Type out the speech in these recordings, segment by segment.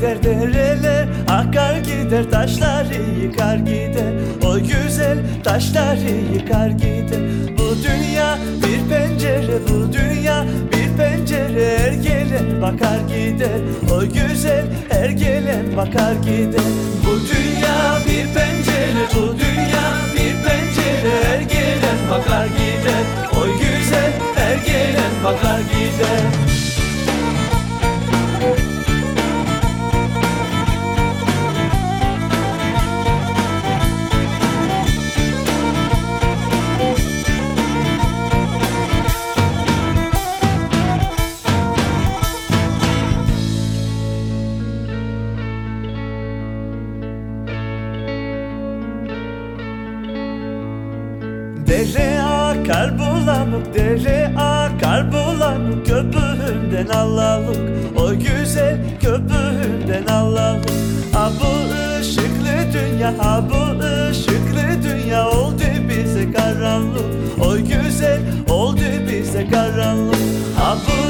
gider dereler Akar gider taşları yıkar gider. O güzel taşları yıkar gider. Bu dünya bir pencere Bu dünya bir pencere Her gelen bakar gider. O güzel her gelen bakar gider. Bu dünya bir pencere Bu dünya bir pencere Her gelen bakar gider. O güzel her gelen bakar gider bulanık, dere akar bulanık Köpüğünden alalım, o güzel köpüğünden alalım Ha bu ışıklı dünya, ha bu ışıklı dünya Oldu bize karanlık, o güzel oldu bize karanlık. Ha bu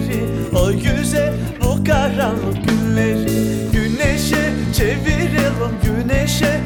günleri, o güzel bu karanlık günleri Güneşe çevirelim, güneşe